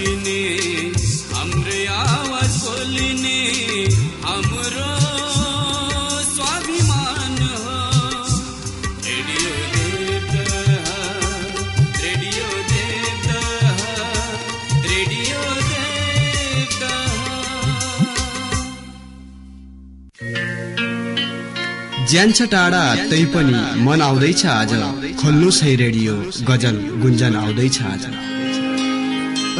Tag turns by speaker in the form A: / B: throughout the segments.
A: छापिने हाम्रो आवाज बोलिने हाम्रो स्वाभिमान हो। रेडियो रेडियो रेडियो
B: ज्यान छ टाढा तै पनि मन आउँदैछ आज। खोल्नुहोस् है रेडियो गजल गुन्जन आउँदैछ आज।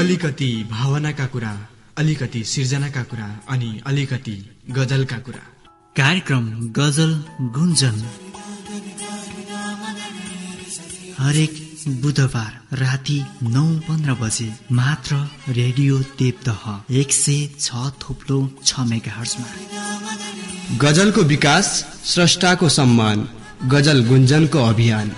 C: अलिकति भावनाका कुरा अलिकति सिर्जनाका कुरा अनि अलिकति गजलका कुरा।
D: कार्यक्रम गजल गुन्जन। हरेक बुधबार राति नौ पन्ध्र बजे मात्र रेडियो देवदह एक सय छ थोप्लो छ मेगा हर्जमा
B: गजलको विकास स्रष्टाको सम्मान गजल गुन्जनको अभियान।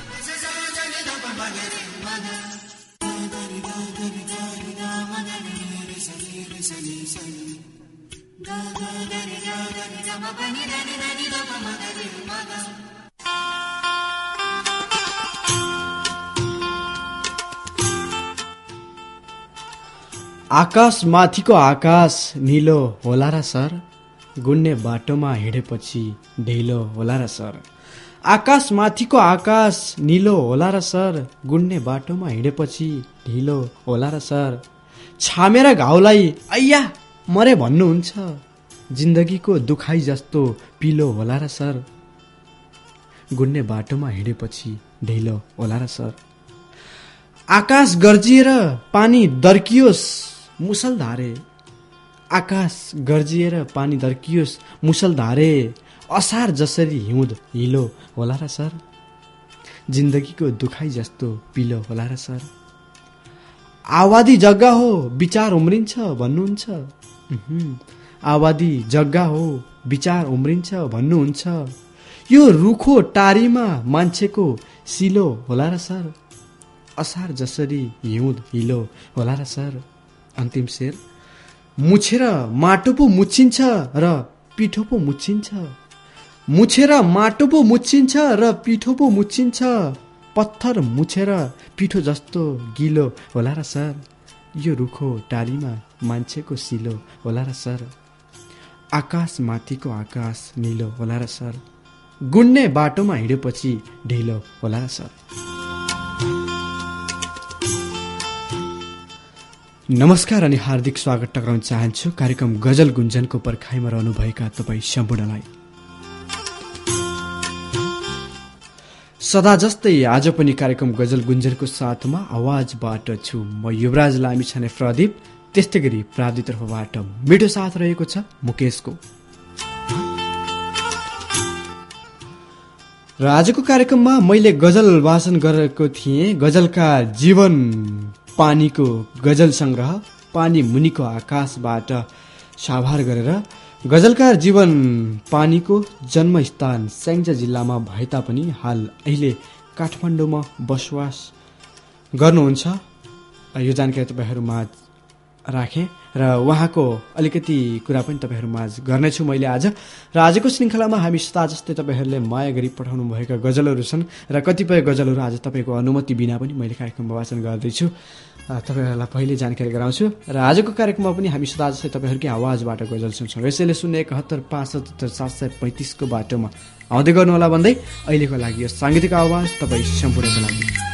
E: आकाश माथिको आकाश निलो होला र सर? गुन्ने बाटोमा हिँडेपछि ढिलो होला र सर। आकाश माथिको आकाश निलो होला र सर। गुन्ने बाटोमा हिँडेपछि ढिलो होला र सर। छामेर घाउलाई अय्या मरे भन्नुहुन्छ। जिन्दगीको दुखाइ जस्तो पिलो होला र सर। गुन्ने बाटोमा हिँडेपछि ढिलो होला र सर। आकाश गर्जिएर पानी दर्कियोस्। मुसलधारे। आकाश गर्जिएर पानी दर्कियोस् मुसलधारे। असार जसरी हिउँद हिलो होला र सर? जिन्दगीको दुखाइ जस्तो पिलो होला र सर? आवादी जग्गा हो विचार उम्रिन्छ भन्नुहुन्छ। आवादी जग्गा हो विचार उम्रिन्छ भन्नुहुन्छ। यो रुखो टारीमा मान्छेको सिलो होला र सर? असार जसरी हिउँद हिलो होला र सर? अन्तिम शेर। मुछेर माटो पो मुछिन्छ र पिठो पो मुछिन्छ। मुछेर माटो पो मुछिन्छ र पिठो पो मुछिन्छ। पत्थर मुछेर पिठो जस्तो गिलो होला र सर। यो रुखो टारीमा मान्छेको सिलो होला र सर। आकाश माथिको आकाश निलो होला र सर। गुन्ने बाटोमा हिँडेपछि ढिलो होला र सर। नमस्कार अनि हार्दिक स्वागत टक्राउन चाहन्छु। कार्यक्रम गजल गुन्जनको पर्खाइमा रहनुभएका तपाईँ सम्पूर्णलाई सदा जस्तै आज पनि कार्यक्रम गजल गुन्जनको साथमा आवाजबाट छु म युवराज लामी छाने प्रदीप। त्यस्तै गरी प्रावितर्फबाट मिठो साथ रहेको छ मुकेशको। र आजको कार्यक्रममा मैले गजल वाचन गरेको थिएँ। गजलका जीवन पानीको गजल सङ्ग्रह पानी मुनिको आकाशबाट साभार गरेर गजलकार जीवन पानीको जन्मस्थान स्याङ्जा जिल्लामा भए तापनि हाल अहिले काठमाडौँमा बसोबास गर्नुहुन्छ। यो जानकारी तपाईँहरूमा राखेँ। र उहाँको अलिकति कुरा पनि तपाईँहरूमा गर्नेछु मैले आज। र आजको श्रृङ्खलामा हामी सदा जस्तै तपाईँहरूले माया गरी पठाउनु भएका गजलहरू छन् र कतिपय गजलहरू आज तपाईँको अनुमति बिना पनि मैले कार्यक्रममा वाचन गर्दैछु। तपाईँहरूलाई पहिले जानकारी गराउँछु। र आजको कार्यक्रममा पनि हामी सदा जस्तै तपाईँहरूकै आवाजबाट गजल सुन्छौँ। यसैले शून्य एकहत्तर पाँच सतहत्तर सात सय पैँतिसको बाटोमा आउँदै गर्नुहोला भन्दै अहिलेको लागि यो साङ्गीतिक आवाज तपाईँ सम्पूर्णको लागि।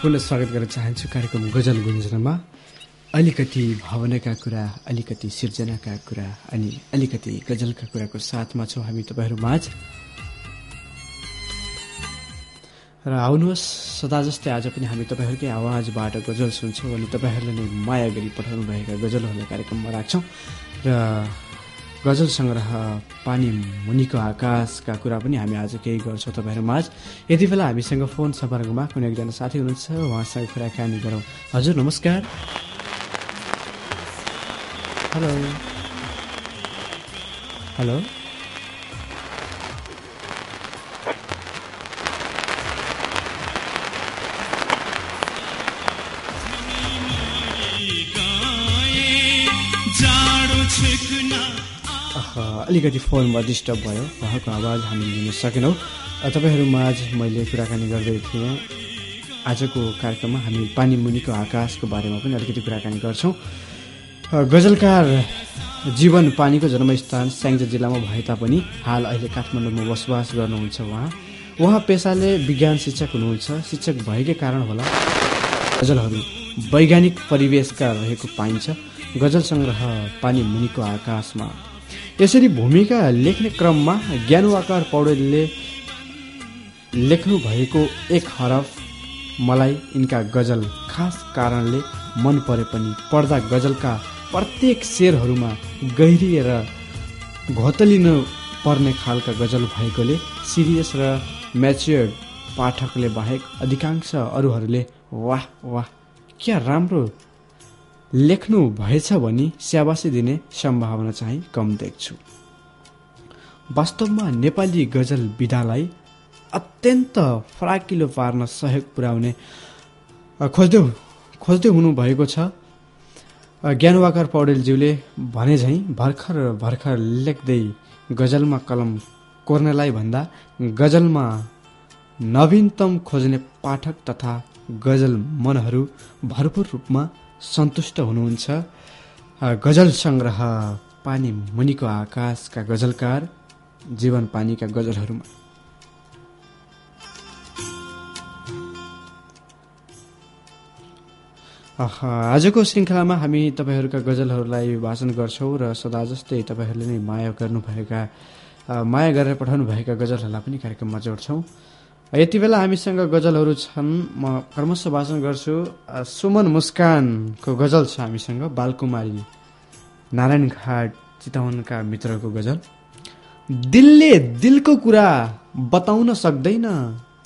E: पुनः स्वागत गर्न चाहन्छु कार्यक्रम गजल गुन्जनमा। अलिकति भावनाका कुरा अलिकति सिर्जनाका कुरा अनि अलिकति गजलका कुराको साथमा छौँ हामी तपाईँहरू माझ र आउनुहोस् सदा जस्तै आज पनि हामी तपाईँहरूकै आवाजबाट गजल सुन्छौँ अनि तपाईँहरूले नै माया गरी पठाउनुभएका गजलहरूलाई कार्यक्रममा राख्छौँ। र गजल सङ्ग्रह पानी मुनिको आकाशका कुरा पनि हामी आज केही गर्छौँ तपाईँहरू माझ यति बेला हामीसँग फोन सम्पर्कमा कुनै एकजना साथी हुनुहुन्छ उहाँसँग कुराकानी गरौँ। हजुर नमस्कार। हेलो हेलो अलिकति फोनमा डिस्टर्ब भयो। उहाँको आवाज हामीले लिन सकेनौँ। अ, तपाईँहरू माझ मैले कुराकानी गर्दै थिएँ। आजको कार्यक्रममा हामी पानी मुनिको आकाशको बारेमा पनि अलिकति कुराकानी गर्छौँ। गजलकार जीवन पानीको जन्मस्थान स्याङ्जा जिल्लामा भए तापनि हाल अहिले काठमाडौँमा बसोबास गर्नुहुन्छ उहाँ। उहाँ पेसाले विज्ञान शिक्षक हुनुहुन्छ। शिक्षक भएकै कारण होला। गजलहरू वैज्ञानिक परिवेशका रहेको पाइन्छ। गजल सङ्ग्रह पानी मुनिको आकाशमा। यसरी भूमिका लेख्ने क्रममा ज्ञानवाकर पौडेलले लेख्नु भएको एक हरफ मलाई यिनका गजल खास कारणले मन परे पनि पढ्दा गजलका प्रत्येक शेरहरूमा गहिरिएर घोतलिन पर्ने खालका गजल भएकोले सिरियस र म्याच्योर्ड पाठकले बाहेक अधिकांश अरूहरूले वाह वाह क्या राम्रो लेख्नु भएछ भनी स्याबासी दिने सम्भावना चाहिँ कम देख्छु। वास्तवमा नेपाली गजल विधालाई अत्यन्त फराकिलो पार्न सहयोग पुर्याउने खोज्दै खोज्दै हुनुभएको छ। ज्ञानवाकर पौडेलज्यूले भने झैँ भर्खर भर्खर लेख्दै गजलमा कलम कोर्नलाई भन्दा गजलमा नवीनतम खोज्ने पाठक तथा गजल मनहरू भरपूर रूपमा सन्तुष्ट हुनुहुन्छ। गजल सङ्ग्रह पानी मुनिको आकाशका गजलकार जीवन पानीका गजलहरूमा। आजको श्रृङ्खलामा हामी तपाईँहरूका गजलहरूलाई वाचन गर्छौँ र सदा जस्तै तपाईँहरूले नै माया गर्नुभएका माया गरेर पठाउनुभएका गजलहरूलाई पनि कार्यक्रममा जोड्छौँ। यति बेला हामीसँग गजलहरू छन्। म क्रमशः वाचन गर्छु। सुमन मुस्कानको गजल छ हामीसँग। बालकुमारी नारायण घाट चितवनका मित्रको गजल। दिलले दिलको कुरा बताउन सक्दैन।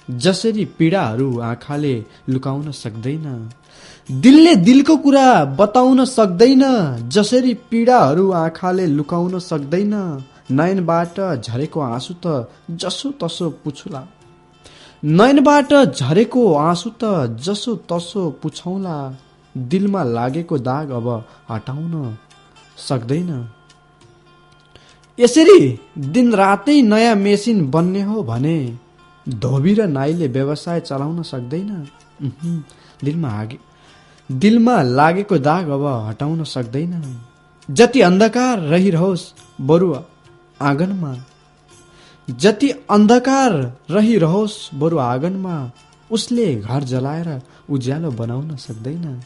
E: जसरी पीडाहरू आँखाले लुकाउन सक्दैन। दिलले दिलको कुरा बताउन सक्दैन। जसरी पीडाहरू आँखाले लुकाउन सक्दैन। नयनबाट झरेको आँसु त जसो तसो पुछुला। नयनबाट झरेको आँसु त जसो तसो पुछौला दिलमा लागेको दाग अब हटाउन सक्दैन। यसरी दिन रातै नयाँ मेसिन बन्ने हो भने धोबी र नाईले व्यवसाय चलाउन सक्दैन। दिलमा आगे दिलमा लागेको दाग अब हटाउन सक्दैन। जति अन्धकार रहिरहोस् बरु आँगनमा जति अन्धकार रहिरहोस् बरु आँगनमा उसले घर जलाएर उज्यालो बनाउन सक्दैन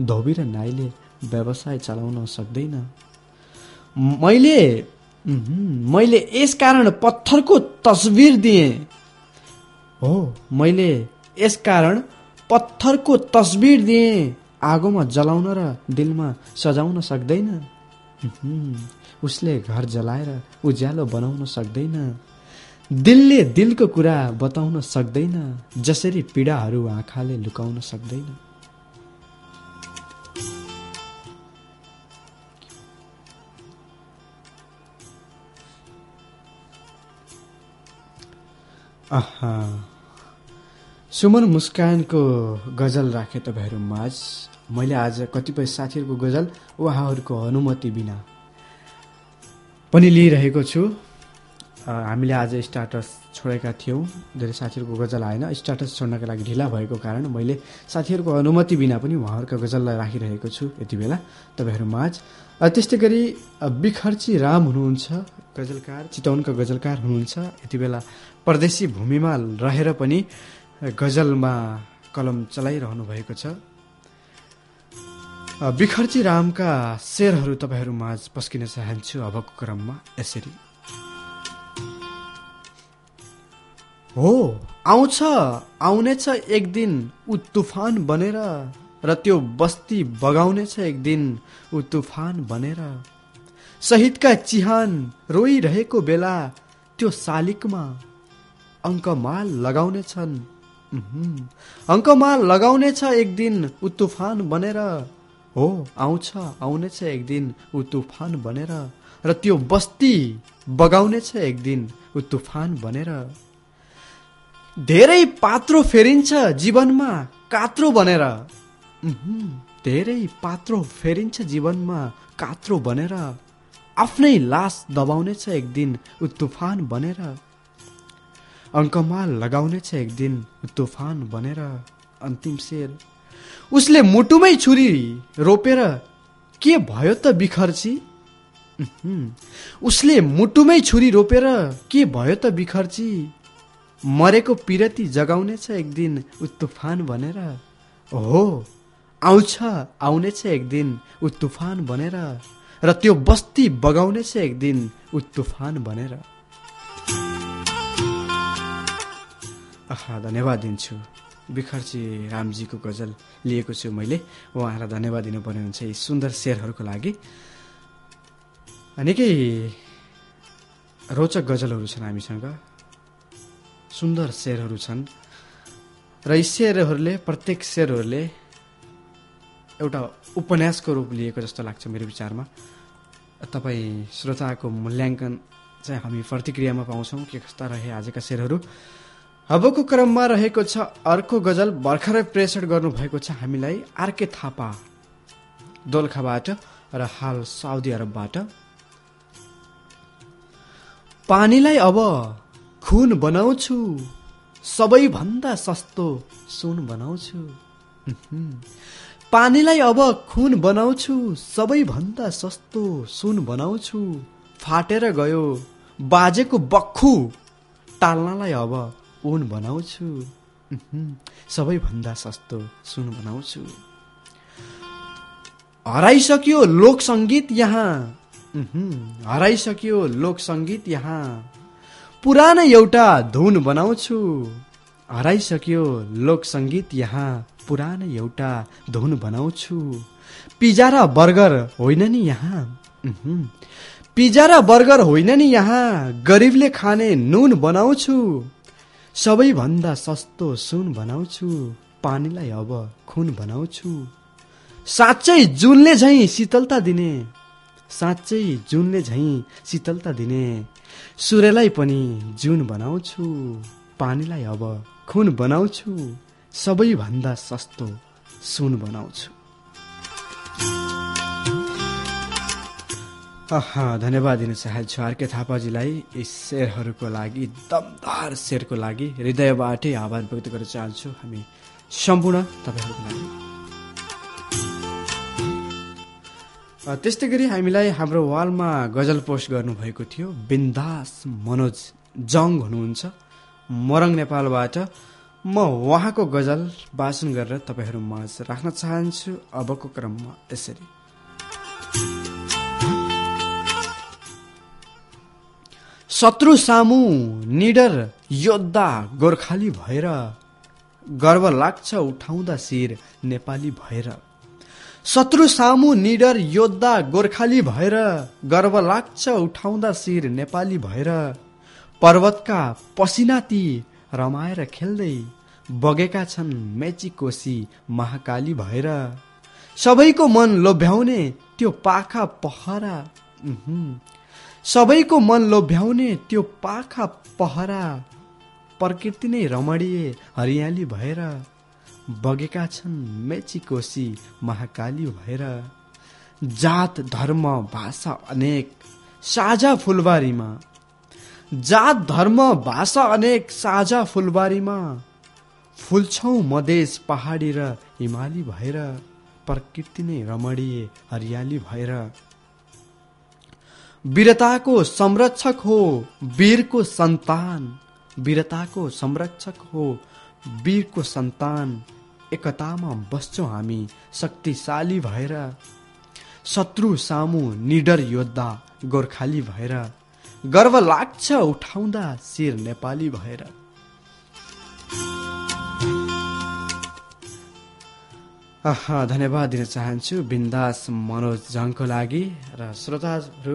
E: धोबी र नाईले व्यवसाय चलाउन सक्दैन। मैले मैले यसकारण पत्थरको तस्बिर दिएँ। हो मैले यसकारण पत्थरको तस्बिर दिएँ। आगोमा जलाउन र दिलमा सजाउन सक्दैन। उसले घर जलाएर उज्यालो बनाउन सक्दैन। दिलले दिलको कुरा बताउन सक्दैन जसरी पीडाहरू आँखाले लुकाउन सक्दैन। आहा सुमन मुस्कानको गजल राखेँ तपाईँहरू माझ मैले आज कतिपय साथीहरूको गजल उहाँहरूको अनुमति बिना पनि लिइरहेको छु। हामीले आज स्टाटस छोडेका थियौँ। धेरै साथीहरूको गजल आएन। स्टाटस छोड्नका लागि ढिला भएको कारण मैले साथीहरूको अनुमति बिना पनि उहाँहरूका गजललाई राखिरहेको छु यति बेला। तपाईँहरू माझ अ, त्यस्तै गरी बिखर्ची राम हुनुहुन्छ गजलकार चितवनका गजलकार हुनुहुन्छ। यति बेला परदेशी भूमिमा रहेर पनि गजलमा कलम चलाइरहनु भएको छ। बिखर्ची रामका शेरहरू तपाईँहरू माझ पस्किन चाहन्छु अबको क्रममा। यसरी। हो आउँछ आउनेछ एक दिन ऊ तुफान बनेर र त्यो बस्ती बगाउनेछ एक दिन ऊ तुफान बनेर। शहीदका चिहान रोइरहेको बेला त्यो शालिगमा अङ्कमाल लगाउनेछन्। उहुँ। अङ्कमाल लगाउनेछ एक दिन ऊ तुफान बनेर। हो आउँछ आउनेछ एक दिन ऊ तुफान बनेर। र त्यो बस्ती बगाउनेछ एक दिन ऊ तुफान बनेर। धेरै पात्रो फेरिन्छ जीवनमा कात्रो बनेर। धेरै पात्रो फेरिन्छ जीवनमा कात्रो बनेर। आफ्नै लास दबाउनेछ एक दिन ऊ तुफान बनेर। अङ्कमाल लगाउनेछ एक दिन तुफान बनेर। अन्तिम शेर उसले मुटुमै छुरी रोपेर के भयो त बिखर्ची? उसले मुटुमै छुरी रोपेर के भयो त बिखर्ची? मरेको पिरती जगाउनेछ एक दिन ऊ तुफान बनेर हो आउँछ आउनेछ एक दिन ऊ तुफान बनेर र त्यो बस्ती बगाउनेछ एक दिन ऊ तुफान आहा धन्यवाद दिन्छु। बिखर्ची रामजीको गजल लिएको छु मैले। उहाँहरूलाई धन्यवाद दिनुपर्ने हुन्छ यी सुन्दर शेरहरूको लागि। निकै रोचक गजलहरू छन् हामीसँग। सुन्दर शेरहरू छन्। र यी शेरहरूले प्रत्येक शेरहरूले एउटा उपन्यासको रूप लिएको जस्तो लाग्छ मेरो विचारमा। तपाईँ श्रोताको मूल्याङ्कन चाहिँ हामी प्रतिक्रियामा पाउँछौँ के कस्ता रहे आजका शेरहरू। अबको क्रममा रहेको छ अर्को गजल भर्खरै प्रेसर गर्नुभएको छ हामीलाई आरके थापा दोलखाबाट र हाल साउदी अरबबाट। पानीलाई अब खुन बनाउँछु सबैभन्दा सस्तो सुन बनाउँछु। पानीलाई अब खुन बनाउँछु सबैभन्दा सस्तो सुन बनाउँछु फाटेर गयो बाजेको बक्खु टाल्नलाई अब उन बनाउँछु। सबैभन्दा सस्तो सुन बनाउँछु हराइसक्यो लोक सङ्गीत यहाँ। हराइसक्यो लोक सङ्गीत यहाँ पुरानो एउटा धुन बनाउँछु। हराइसक्यो लोक सङ्गीत यहाँ पुरानो एउटा धुन बनाउँछु। पिजा र बर्गर होइन नि यहाँ? उहुँ। पिजा र बर्गर होइन नि यहाँ? गरिबले खाने नुन बनाउँछु। सबैभन्दा सस्तो सुन बनाउँछु। पानीलाई अब खुन बनाउँछु। साँच्चै जुनले झैँ शीतलता दिने। साँच्चै जुनले झैँ शीतलता दिने। सूर्यलाई पनि जुन बनाउँछु पानीलाई अब खुन बनाउँछु सबैभन्दा सस्तो सुन बनाउँछु। धन्यवाद दिन चाहन्छु आरके थापाजीलाई यी शेरहरूको लागि दमदार शेरको लागि हृदयबाटै आभार व्यक्त गर्न चाहन्छु। हामी सम्पूर्ण तपाईँहरूको लागि। त्यस्तै गरी हामीलाई हाम्रो वालमा गजल पोस्ट गर्नुभएको थियो। बिन्दास मनोज जङ हुनुहुन्छ। मोरङ नेपालबाट म उहाँको गजल वाचन गरेर तपाईँहरू माझ राख्न चाहन्छु। अबको क्रममा यसरी। शत्रु सामु निडर योद्धा गोर्खाली भएर गर्व लाग्छ उठाउँदा शिर नेपाली भएर। शत्रु सामु निडर योद्धा गोर्खाली भएर गर्व लाग्छ उठाउँदा शिर नेपाली भएर। पर्वतका पसिना ती रमाएर खेल्दै बगेका छन् मेची कोसी महाकाली भएर। सबैको मन लोभ्याउने त्यो पाखा पहरा। सबैको मन लोभ्याउने त्यो पाखा पहरा प्रकृति नै रमणीय हरियाली भएर। बगेका छन् मेची कोशी महाकाली भएर। जात धर्म भाषा अनेक साझा फुलबारीमा। जात धर्म भाषा अनेक साझा फुलबारीमा। फुल्छौ मधेस पहाडी र हिमाली भएर प्रकृति नै रमणीय हरियाली भएर। वीरताको संरक्षक हो वीरको सन्तान। वीरताको संरक्षक हो वीरको सन्तान एकतामा बस्छौँ हामी शक्तिशाली भएर। शत्रु सामु निडर योद्धा गोर्खाली भएर। गर्व लाग्छ उठाउँदा शिर नेपाली भएर। धन्यवाद दिन चाहन्छु। बिन्दास मनोज जङको लागि र श्रोताहरू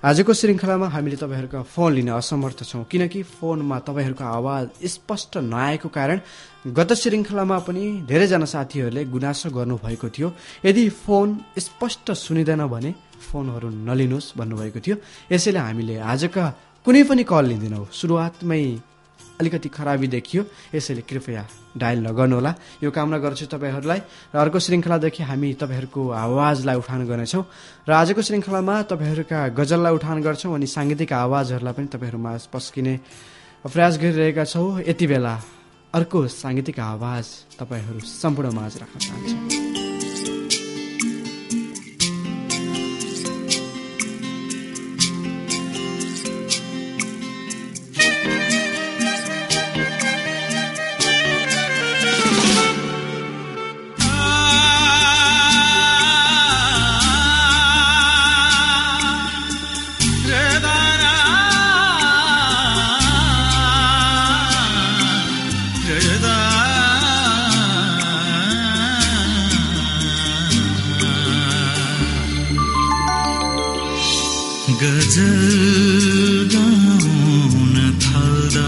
E: आजको श्रृङ्खलामा हामीले तपाईँहरूका फोन लिन असमर्थ छौँ। किनकि फोनमा तपाईँहरूको आवाज स्पष्ट नआएको कारण गत श्रृङ्खलामा पनि धेरैजना साथीहरूले गुनासो गर्नुभएको थियो। यदि फोन स्पष्ट सुनिँदैन भने फोनहरू नलिनुहोस् भन्नुभएको थियो। यसैले हामीले आजका कुनै पनि कल लिँदैनौँ। सुरुवातमै अलिकति खराबी देखियो यसैले कृपया डायल नगर्नुहोला। यो कामना गर्छु तपाईँहरूलाई। र अर्को श्रृङ्खलादेखि हामी तपाईँहरूको आवाजलाई उठान गर्नेछौँ। र आजको श्रृङ्खलामा तपाईँहरूका गजललाई उठान गर्छौँ अनि साङ्गीतिक आवाजहरूलाई पनि तपाईँहरूमा पस्किने प्रयास गरिरहेका छौँ। यति बेला अर्को साङ्गीतिक आवाज तपाईँहरू सम्पूर्ण माझ राख्न चाहन्छौँ
F: गजल गाउन थाल्दा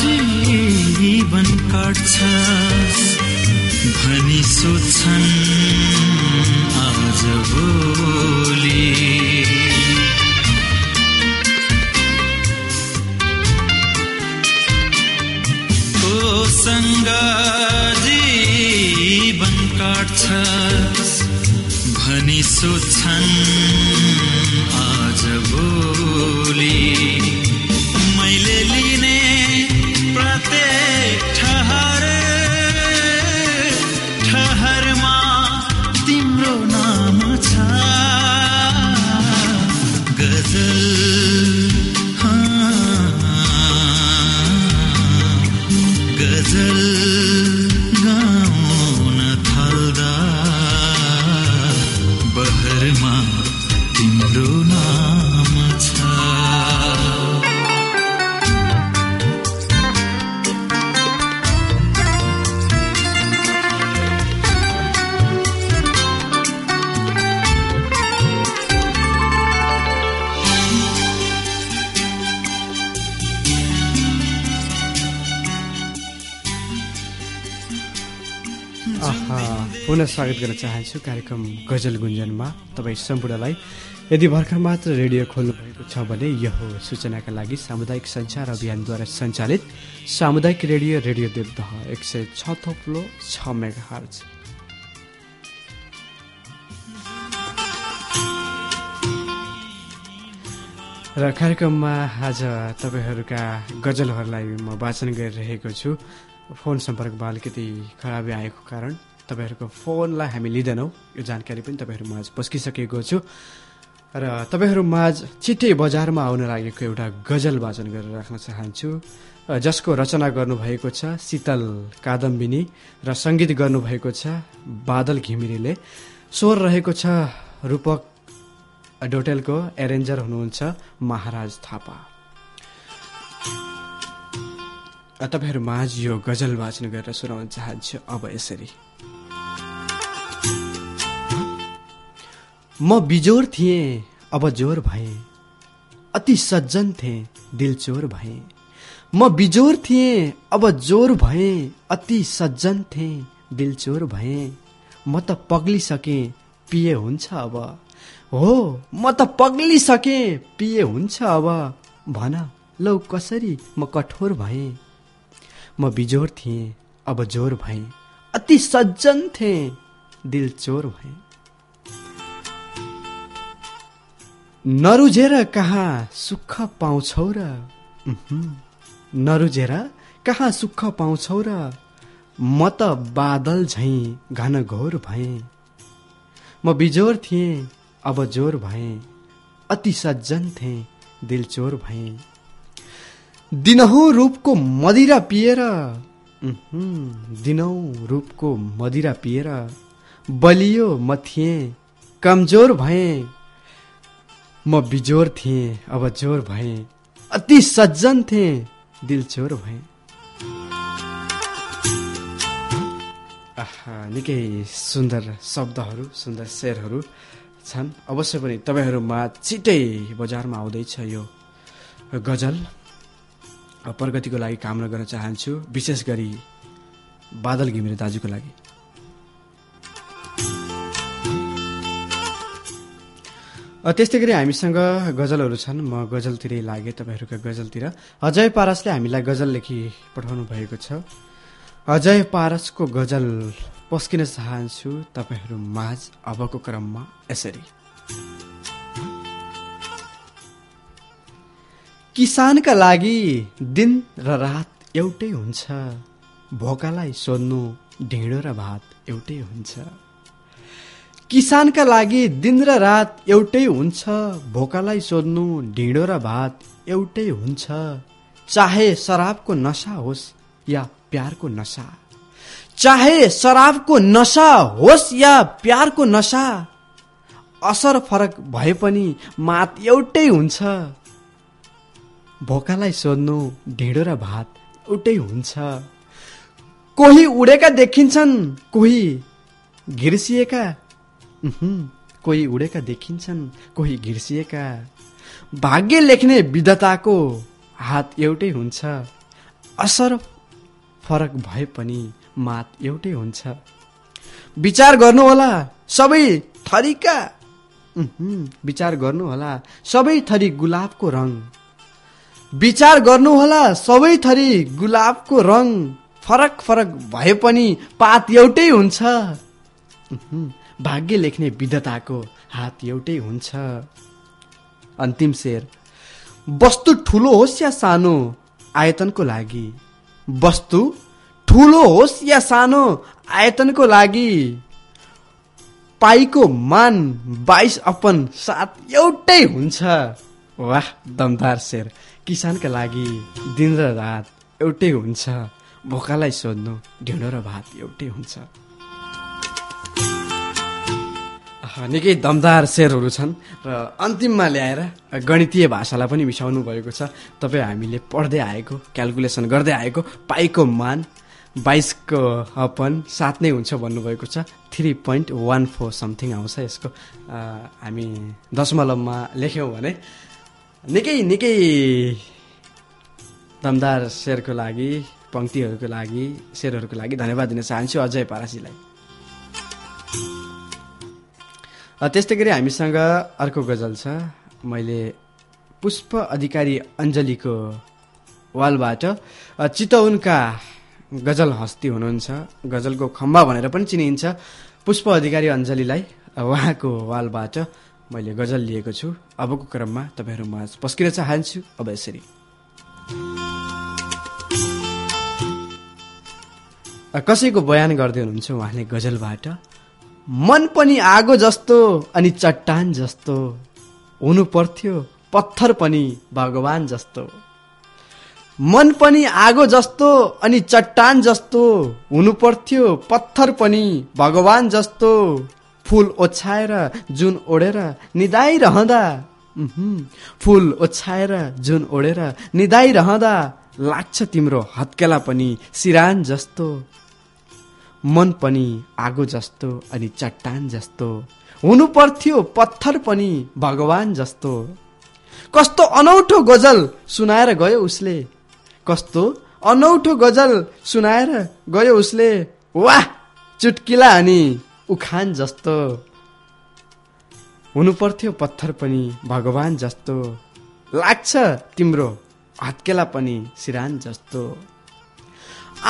F: जीवन काट्छ। भनी सोध्छन् आज भोलि। कोसँग जीवन काट्छ। भनी सोध्छन्
E: पुनः स्वागत गर्न चाहन्छु कार्यक्रम गजल गुन्जनमा। तपाईँ सम्पूर्णलाई यदि भर्खर मात्र रेडियो खोल्नु भएको छ भने यो सूचनाका लागि सामुदायिक सञ्चार अभियानद्वारा सञ्चालित सामुदायिक रेडियो रेडियो देवदह एक सय छ थोप्लो छ मेगा हर्ज र कार्यक्रममा आज तपाईँहरूका गजलहरूलाई म वाचन गरिरहेको छु। फोन सम्पर्कमा अलिकति खराबी आएको कारण तपाईँहरूको फोनलाई हामी लिँदैनौँ। यो जानकारी पनि तपाईँहरू माझ पस्किसकेको छु। र तपाईँहरू माझ छिट्टै बजारमा आउन लागेको एउटा गजल वाचन गरेर राख्न चाहन्छु। जसको रचना गर्नुभएको छ शीतल कादम्बिनी र सङ्गीत गर्नुभएको छ बादल घिमिरेले। स्वर रहेको छ रूपक डोटेलको एरेन्जर हुनुहुन्छ महाराज थापा। तपाईँहरू माझ यो गजल वाचन गरेर सुनाउन चाहन्छु। अब यसरी। म बिजोर थिएँ अब जोर भएँ। अति सज्जन थिएँ दिल चोर भएँ। म बिजोर थिएँ अब जोर भएँ अति सज्जन थिएँ दिल चोर भएँ। म त पग्लिसकेँ पिए हुन्छ अब। हो म त पग्लिसकेँ पिए हुन्छ अब। भन लौ कसरी म कठोर भएँ। म बिजोर थिएँ अब जोर भएँ। अति सज्जन थिएँ दिल चोर भएँ। नरुझेर कहाँ सुख पाउँछौ र? नरुझेर कहाँ सुख पाउँछौ र? म त बादल झैँ घन घोर भएँ। म बिजोर थिएँ अब जोर भएँ। अति सज्जन थिएँ दिल चोर भएँ। दिनहौ रूपको मदिरा पिएर उहुँ, दिनौ रूपको मदिरा पिएर बलियो म थिएँ कमजोर भएँ। म बिजोर थिएँ अब जोर भएँ। अति सज्जन थिएँ दिल चोर भएँ। आहा, निकै सुन्दर शब्दहरू सुन्दर शेरहरू छन्। अवश्य पनि तपाईँहरूमा छिटै बजारमा आउँदैछ यो गजल। प्रगतिको लागि कामना गर्न चाहन्छु विशेष गरी बादल घिमिरे दाजुको लागि। त्यस्तै गरी हामीसँग गजलहरू छन्। म गजलतिरै लागेँ तपाईँहरूका गजलतिर। अजय पारसले हामीलाई गजल लेखी पठाउनु भएको छ। अजय पारसको गजल पस्किन चाहन्छु तपाईँहरू माझ अबको क्रममा यसरी। किसानका लागि दिन र रात एउटै हुन्छ। भोकालाई सोध्नु ढिँडो र भात एउटै हुन्छ। किसानका लागि दिन र रात एउटै हुन्छ भोकालाई सोध्नु ढिँडो र भात एउटै हुन्छ। चाहे शराबको नसा होस् या प्यारको नसा चाहे शराबको नसा होस् या प्यारको नसा असर फरक भए पनि मात एउटै हुन्छ। भोकालाई सोध्नु ढिँडो र भात एउटै हुन्छ। कोही उडेका देखिन्छन् कोही घिर्सिएका कोही उडेका देखिन्छन् कोही घिर्सिएका। भाग्य लेख्ने विधताको हात एउटै हुन्छ। असर फरक भए पनि मात एउटै हुन्छ। विचार गर्नुहोला सबै थरीका। विचार गर्नुहोला सबै थरी गुलाबको रङ। विचार गर्नुहोला सबै थरी गुलाबको रङ। फरक फरक भए पनि पात एउटै हुन्छ। भाग्य लेख्ने विधताको हात एउटै हुन्छ। अन्तिम शेर वस्तु ठुलो होस् या सानो आयतनको लागि। वस्तु ठुलो होस् या सानो आयतनको लागि। पाइको मान बाइस अपन सात एउटै हुन्छ। वाह दमदार शेर। किसानका लागि दिन र रात एउटै हुन्छ। भोकालाई सोध्नु ढिँडो र भात एउटै हुन्छ। निकै दमदार शेरहरू छन् र अन्तिममा ल्याएर गणितीय भाषालाई पनि मिसाउनु भएको छ। तपाईँ हामीले पढ्दै आएको क्यालकुलेसन गर्दै आएको पाइको मान बाइसको अपन सात नै हुन्छ भन्नुभएको छ। Three point one four something आउँछ यसको। हामी दशमलवमा लेख्यौँ भने निकै निकै दमदार शेरको लागि पङ्क्तिहरूको लागि शेरहरूको लागि धन्यवाद दिन चाहन्छु। अजय पारासीलाई। त्यस्तै गरी हामीसँग अर्को गजल छ। मैले पुष्प अधिकारी अञ्जलीको वालबाट। चितवनका गजल हस्ती हुनुहुन्छ। गजलको खम्बा भनेर पनि चिनिन्छ। पुष्प अधिकारी अञ्जलीलाई उहाँको वालबाट मैले गजल लिएको छु। अबको क्रममा तपाईँहरू माझ पस्किन चाहन्छु। अब यसरी। कसैको बयान गर्दै हुनुहुन्छ उहाँले गजलबाट? मन पनि आगो जस्तो अनि चट्टान जस्तो। हुनु पर्थ्यो पत्थर पनि भगवान जस्तो। मन पनि आगो जस्तो अनि चट्टान जस्तो हुनु पर्थ्यो पत्थर पनि भगवान जस्तो। फुल ओछ्याएर जुन ओढेर निदाइरहँदा फुल ओछ्याएर जुन ओढेर निदाइरहँदा लाग्छ तिम्रो हत्केला पनि सिरान जस्तो। मन पनि आगो जस्तो अनि चट्टान जस्तो। हुनु पर्थ्यो पत्थर पनि भगवान जस्तो। कस्तो अनौठो गजल सुनाएर गयो उसले। कस्तो अनौठो गजल सुनाएर गयो उसले। वाह! चुटकिला अनि उखान जस्तो। हुनु पर्थ्यो पत्थर पनि भगवान जस्तो। लाग्छ तिम्रो हत्केला पनि सिरान जस्तो।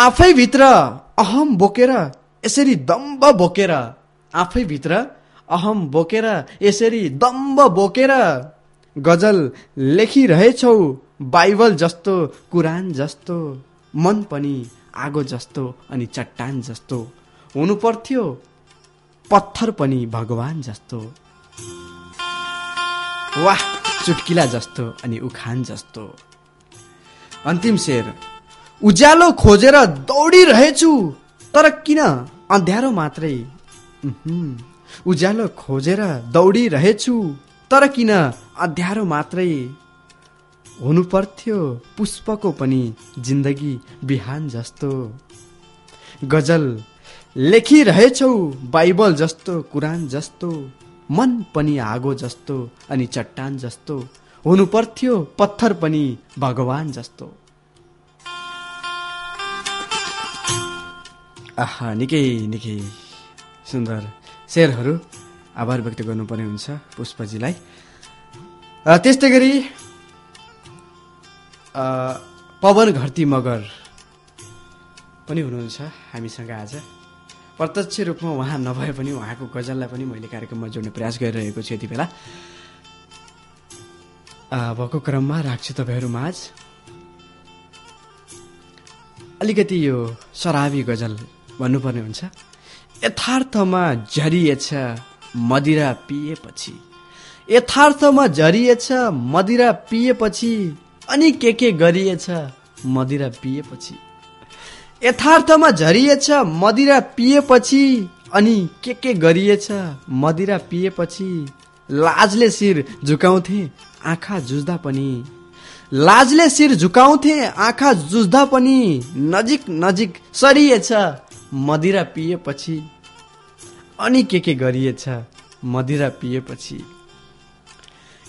E: आफै भित्र अहम बोकेर यसरी दम्ब बोकेर आफै भित्र अहम बोकेर यसरी दम्ब बोकेर गजल लेखिरहेछौ बाइबल जस्तो कुरान जस्तो मन पनि आगो जस्तो अनि चट्टान जस्तो। हुनु पर्थ्यो पत्थर पनि भगवान जस्तो। वाह चुटकिला जस्तो अनि उखान जस्तो। अन्तिम शेर। उज्यालो खोजेर दौडिरहेछु तर किन? अँध्यारो मात्रै। उज्यालो खोजेर दौडिरहेछु तर किन? अँध्यारो मात्रै। हुनु पर्थ्यो पुष्पको पनि जिन्दगी बिहान जस्तो। गजल लेखिरहेछौ बाइबल जस्तो कुरान जस्तो मन पनि आगो जस्तो अनि चट्टान जस्तो। हुनु पर्थ्यो पत्थर पनि भगवान जस्तो। आहा निकै निकै सुन्दर शेरहरू आभार व्यक्त गर्नुपर्ने हुन्छ पुष्पजीलाई। त्यस्तै गरी पवन घरती मगर पनि हुनुहुन्छ हामीसँग आज। प्रत्यक्ष रूपमा उहाँ नभए पनि उहाँको गजललाई पनि मैले कार्यक्रममा जोड्ने प्रयास गरिरहेको छु यति बेला भएको क्रममा राख्छु तपाईँहरू माझ अलिकति यो शराबी गजल भन्नुपर्ने हुन्छ। यथार्थमा झरिएछ मदिरा पिएपछि। यथार्थमा झरिएछ मदिरा पिएपछि अनि के के गरिएछ मदिरा पिएपछि। यथार्थमा झरिएछ मदिरा पिएपछि अनि के के गरिएछ मदिरा पिएपछि। लाजले शिर झुकाउँथे आँखा जुझ्दा पनि। लाजले शिर झुकाउँथे आँखा जुझ्दा पनि। नजिक नजिक सरिएछ मदिरा पिएपछि अनि के के गरिएछ मदिरा पिएपछि?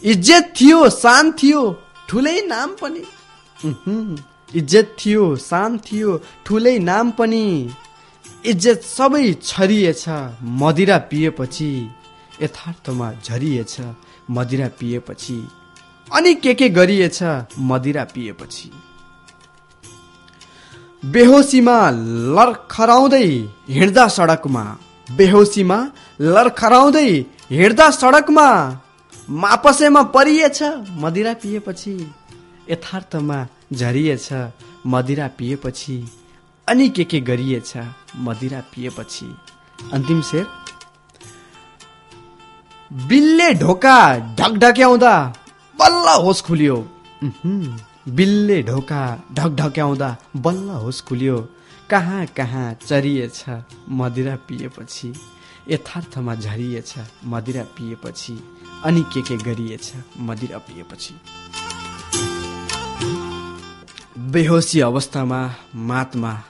E: इज्जत थियो शान थियो ठुलै नाम पनि। इज्जत थियो शान थियो ठुलै नाम पनि। इज्जत सबै छरिएछ मदिरा पिएपछि यथार्थमा झरिएछ मदिरा पिएपछि। अनि के के गरिएछ मदिरा पिएपछि? बेहोसीमा लर्खराउँदै हिँड्दा सडकमा। बेहोसीमा लर्खराउँदै हिँड्दा सडकमा। मापसेमा परिएछ मदिरा पिएपछि। यथार्थमा झरिएछ मदिरा पिएपछि। अनि के के गरिएछ मदिरा पिएपछि। अन्तिम शेर। बिल्ले ढोका ढकढक्याउँदा बल्ल होस खुल्यो। बिल्ले ढोका ढकढक्याउँदा बल्ल होस खुल्यो। कहाँ कहाँ चरिएछ मदिरा पिएपछि? यथार्थमा झरिएछ मदिरा पिएपछि। अनि के के गरिएछ मदिरा पिएपछि? बेहोसी अवस्थामा मातमा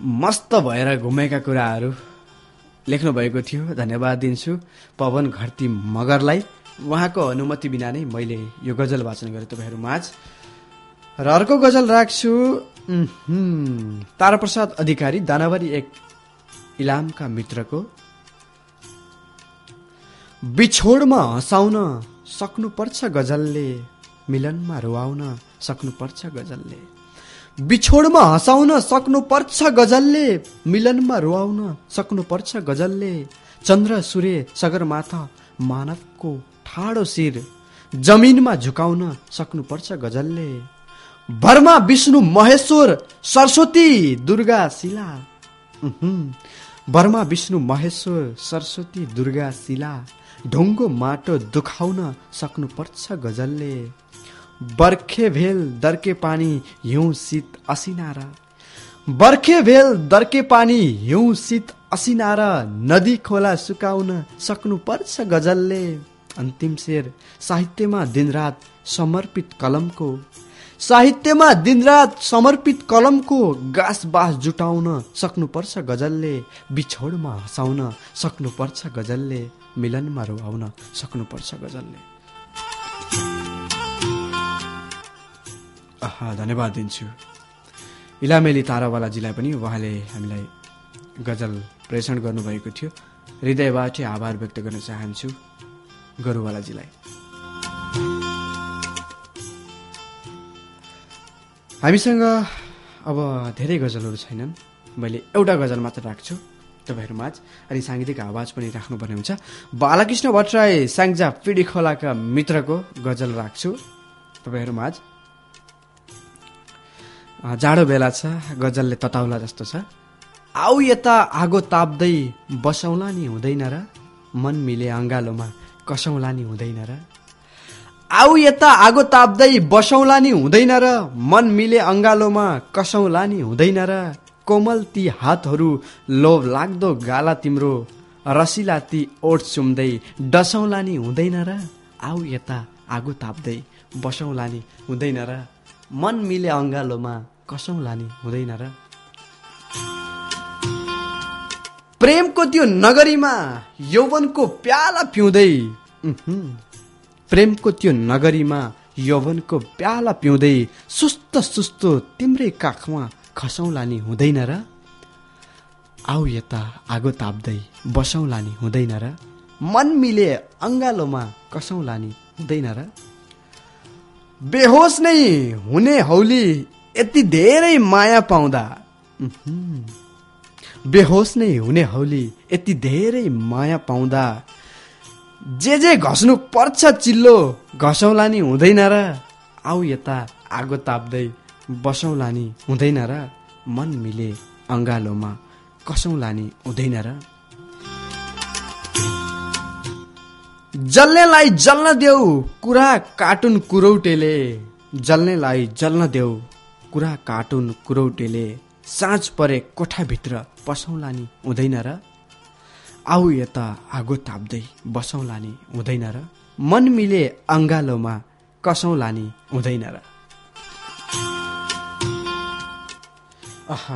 E: मस्त भएर घुमेका कुराहरू लेख्नु भएको थियो। धन्यवाद दिन्छु। पवन घरती मगरलाई उहाँको अनुमति बिना नै मैले यो गजल वाचन गरेँ तपाईँहरू माझ। र अर्को गजल राख्छु। ताराप्रसाद अधिकारी दानावारी एक इलामका मित्रको। बिछोडमा हँसाउन सक्नुपर्छ गजलले मिलनमा रुवाउन सक्नुपर्छ गजलले। बिछोडमा हँसाउन सक्नुपर्छ गजलले मिलनमा रुवाउन सक्नुपर्छ गजलले। चन्द्र सूर्य सगरमाथा मानवको ठाडो शिर जमिनमा झुकाउन सक्नुपर्छ गजलले। भरमा विष्णु महेश्वर सरस्वती दुर्गा शिला। बर्मा विष्णु महेश्वर सरस्वती दुर्गा शिला ढुङ्गो माटो दुखाउन सक्नुपर्छ गजलले। बर्खे भेल दर्के पानी हिउँ शीत असिना र बर्खे भेल दर्के पानी हिउँ शीत असिना र नदी खोला सुकाउन सक्नुपर्छ गजलले। अन्तिम शेर। साहित्यमा दिनरात समर्पित कलमको। साहित्यमा दिनरात समर्पित कलमको गाँस बाँस जुटाउन सक्नुपर्छ गजलले बिछोडमा हँसाउन सक्नुपर्छ गजलले मिलनमा रुवाउन सक्नुपर्छ गजलले। आहा धन्यवाद दिन्छु। इलामेली तारावालाजीलाई पनि उहाँले हामीलाई गजल प्रेषण गर्नुभएको थियो। हृदयबाटै आभार व्यक्त गर्न चाहन्छु। गरुवालाजीलाई। हामीसँग अब धेरै गजलहरू छैनन्। मैले एउटा गजल मात्र राख्छु। तपाईँहरूमाझ अनि साङ्गीतिक आवाज पनि राख्नुपर्ने हुन्छ। बालकृष्ण भट्टराई स्याङ्जा पिडी खोलाका मित्रको गजल राख्छु। तपाईँहरूमाझ जाडो बेला छ गजलले तताउला जस्तो छ। आऊ यता आगो ताप्दै बसौँला नि हुँदैन र। मन मिले अङ्गालोमा कसौँला नि हुँदैन र? आऊ यता आगो ताप्दै बसौँला नि हुँदैन र? मन मिले अङ्गालोमा कसौँला नि हुँदैन र? कोमल ती हातहरू लोभ लाग्दो गाला तिम्रो रसिला ती ओठ चुम्दै डसौँला नि हुँदैन र? आऊ यता आगो ताप्दै बसौँला नि हुँदैन र? मन मिले अङ्गालोमा कसौँला नि हुँदैन र? प्रेमको त्यो नगरीमा यौवनको प्याला पिउँदै। प्रेमको त्यो नगरीमा यौवनको प्याला पिउँदै सुस्त सुस्तो तिम्रै काखमा खसौँला नि हुँदैन र? आऊ यता आगो ताप्दै बसौँला नि हुँदैन र? मन मिले अङ्गालोमा कसौँला नि हुँदैन र? बेहोस नै हुने हौली यति धेरै माया पाउँदा। बेहोस नै हुने हौली यति धेरै माया पाउँदा जे जे घस्नु पर्छ चिल्लो घसौँला नि हुँदैन र। आऊ यता आगो ताप्दै बसौँला नि हुँदैन र। मन मिले अङ्गालोमा कसौँला नि हुँदैन र। जल्नेलाई जल्न देऊ कुरा कार्टुन कुरौटेले। जल्नेलाई जल्न देऊ कुरा कार्टुन कुरौटेले। साँझ परे कोठाभित्र पसौँला नि हुँदैन र। आऊ यता आगो ताप्दै बसौँला नि हुँदैन र। मन मिले अङ्गालोमा कसौँला नि हुँदैन र।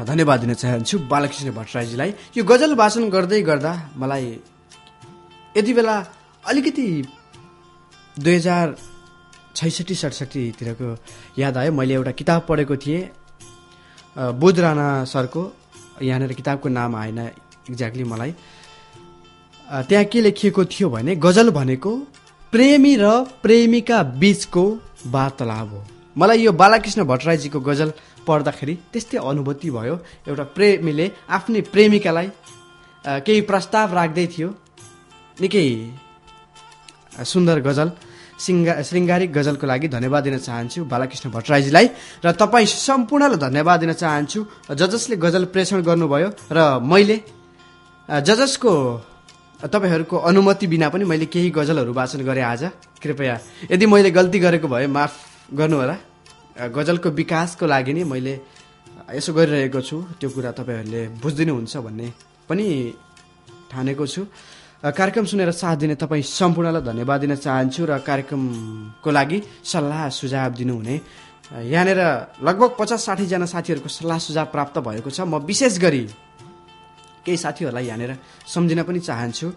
E: धन्यवाद दिन चाहन्छु बालकृष्ण भट्टराईजीलाई। यो गजल वाचन गर्दै गर्दा मलाई यति बेला अलिकति दुई हजार छैसठी सडसठीतिरको याद आयो। मैले एउटा किताब पढेको थिएँ। बुध राणा सरको। यहाँनिर किताबको नाम आएन एक्ज्याक्टली मलाई। त्यहाँ के लेखिएको थियो भने गजल भनेको प्रेमी र प्रेमिका बीचको वार्तालाप हो। मलाई यो बालकृष्ण भट्टराईजीको गजल पढ्दाखेरि त्यस्तै अनुभूति भयो। एउटा प्रेमीले आफ्नै प्रेमिकालाई केही प्रस्ताव राख्दै थियो। निकै सुन्दर गजल सिङ्गा शृङ्गारिक गजलको लागि धन्यवाद दिन चाहन्छु बालकृष्ण भट्टराईजीलाई र तपाईँ सम्पूर्णलाई धन्यवाद दिन चाहन्छु। ज जसले गजल प्रेषण गर्नुभयो र मैले ज जसको तपाईँहरूको अनुमति बिना पनि मैले केही गजलहरू वाचन गरेँ आज। कृपया यदि मैले गल्ती गरेको भए माफ गर्नुहोला। गजलको विकासको लागि नै मैले यसो गरिरहेको छु। त्यो कुरा तपाईँहरूले बुझिदिनुहुन्छ भन्ने पनि ठानेको छु। कार्यक्रम सुनेर साथ दिने तपाईँ सम्पूर्णलाई धन्यवाद दिन चाहन्छु र कार्यक्रमको लागि सल्लाह सुझाव दिनुहुने। यहाँनिर लगभग पचास साठीजना साथीहरूको सल्लाह सुझाव प्राप्त भएको छ। म विशेष गरी केही साथीहरूलाई यहाँनिर सम्झिन पनि चाहन्छु।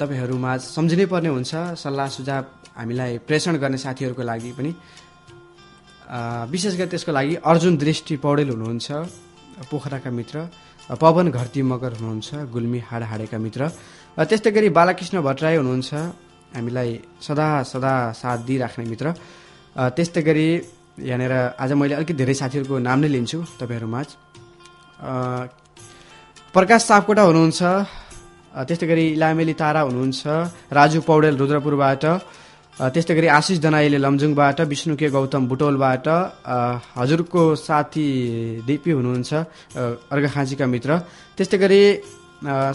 E: तपाईँहरूमा सम्झिनै पर्ने हुन्छ सल्लाह सुझाव हामीलाई प्रेषण गर्ने साथीहरूको लागि पनि। विशेष गरी त्यसको लागि अर्जुन दृष्टि पौडेल हुनुहुन्छ पोखराका मित्र। पवन घरती मगर हुनुहुन्छ गुल्मी हाड हाडेका मित्र त्यस्तै गरी बालकृष्ण भट्टराई हुनुहुन्छ हामीलाई सदा सदा साथ दिइराख्ने मित्र। त्यस्तै गरी यहाँनिर आज मैले अलिकति धेरै साथीहरूको नाम नै लिन्छु तपाईँहरूमाझ। प्रकाश सापकोटा हुनुहुन्छ त्यस्तै गरी इलामेली तारा हुनुहुन्छ राजु पौडेल रुद्रपुरबाट त्यस्तै गरी आशिष दनाईले लमजुङबाट विष्णु के गौतम बुटोलबाट हजुरको साथी दिपी हुनुहुन्छ अर्घाखाँचीका मित्र। त्यस्तै गरी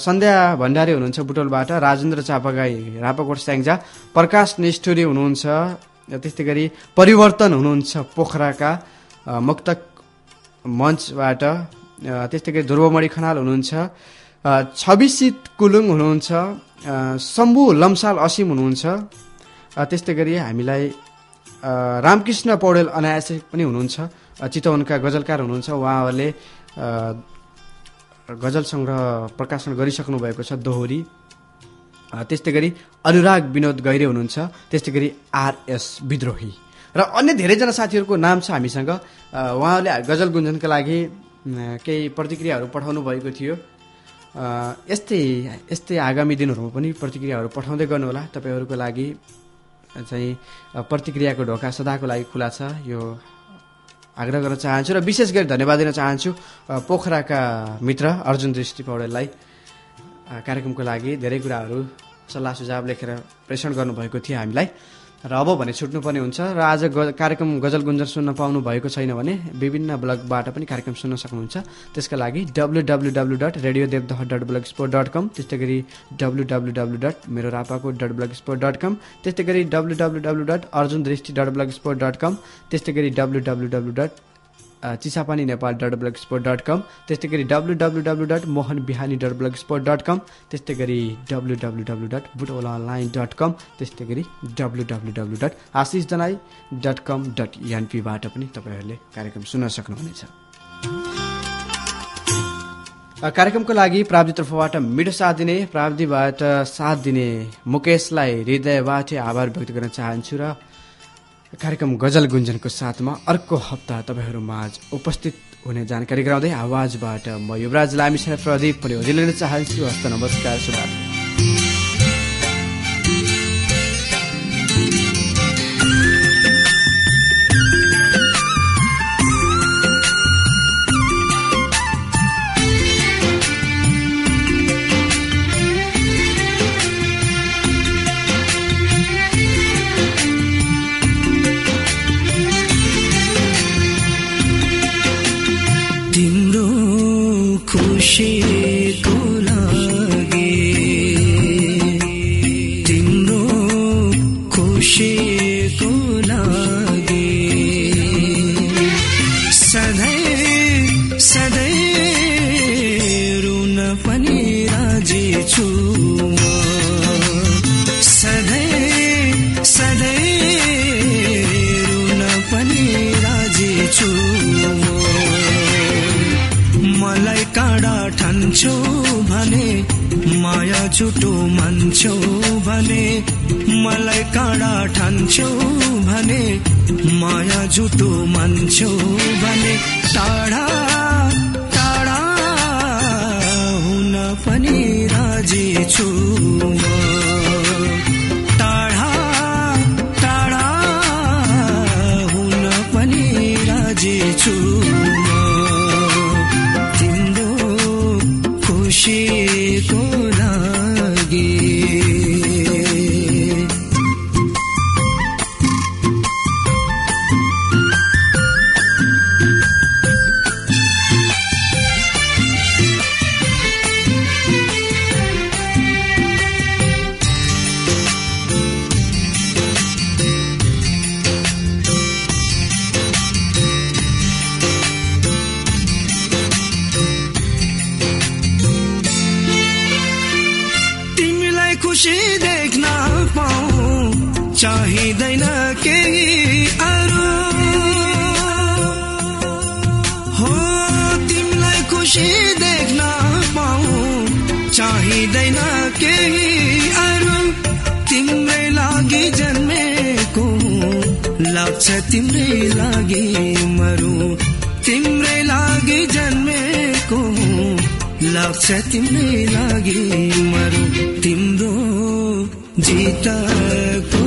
E: सन्ध्या भण्डारी हुनुहुन्छ बुटोलबाट राजेन्द्र चापागाई रापाकोट स्याङ्जा प्रकाश निष्ठुरी हुनुहुन्छ त्यस्तै गरी परिवर्तन हुनुहुन्छ पोखराका मुक्तक मञ्चबाट त्यस्तै गरी ध्रुवमणि खनाल हुनुहुन्छ। छविसित कुलुङ हुनुहुन्छ। शम्भु लम्साल असिम हुनुहुन्छ। त्यस्तै गरी हामीलाई रामकृष्ण पौडेल अनायासै पनि हुनुहुन्छ। चितवनका गजलकार हुनुहुन्छ। उहाँहरूले गजल सङ्ग्रह प्रकाशन गरिसक्नु भएको छ दोहोरी। त्यस्तै गरी अनुराग विनोद गैरे हुनुहुन्छ। त्यस्तै गरी आरएस विद्रोही। र अन्य धेरैजना साथीहरूको नाम छ हामीसँग। उहाँहरूले गजल गुन्जनका लागि केही प्रतिक्रियाहरू पठाउनु भएको थियो। यस्तै यस्तै आगामी दिनहरूमा पनि प्रतिक्रियाहरू पठाउँदै गर्नुहोला। तपाईँहरूको लागि चाहिँ प्रतिक्रियाको ढोका सदाको लागि खुला छ। यो आग्रह गर्न चाहन्छु र विशेष गरी धन्यवाद दिन चाहन्छु पोखराका मित्र अर्जुन दृष्टि पौडेललाई। कार्यक्रमको लागि धेरै कुराहरू सल्लाह सुझाव लेखेर प्रेषण गर्नुभएको थियो हामीलाई। र अब भने छुट्नुपर्ने हुन्छ र आज ग कार्यक्रम गजल गुन्जर सुन्न पाउनु भएको छैन भने विभिन्न ब्लगबाट पनि कार्यक्रम सुन्न सक्नुहुन्छ। त्यसका लागि W W W dot radio Devdaha dot blogspot dot com त्यस्तै गरी डब्लु डब्लु डब्लु डट मेरो रापाको dot blogspot dot com त्यस्तै गरी W W W dot Arjun Drishti dot blogspot dot com त्यस्तै गरी W W W dot Chisapani Nepal dot blogspot dot com त्यस्तै गरी W W W dot Mohan Bihani dot blogspot dot com त्यस्तै गरी W W W dot Butola online dot com त्यस्तै गरी W W W dot Ashish Janai dot com dot एनपीबाट पनि तपाईँहरूले कार्यक्रम सुन्न सक्नुहुनेछ। कार्यक्रमको लागि प्राविधि तर्फबाट मिठो साथ दिने प्राविधिबाट साथ दिने मुकेशलाई हृदयबाट आभार व्यक्त गर्न चाहन्छु र कार्यक्रम गजल गुन्जनको साथमा अर्को हप्ता तपाईँहरू माझ उपस्थित हुने जानकारी गराउँदै आवाजबाट म युवराज लामिछा प्रदीप पनि लिन चाहन्छु हस्त नमस्कार शुभारम्भ।
G: चाहिँदैन केही अरू। हो तिमीलाई खुसी देख्न पाऊ चाहिँदैन केही अरू। तिम्रै लागि जन्मेको लाग्छ तिम्रै लागि मरु। तिम्रै लागि जन्मेको लाग्छ तिम्रै लागि मरु। तिम्रो जितको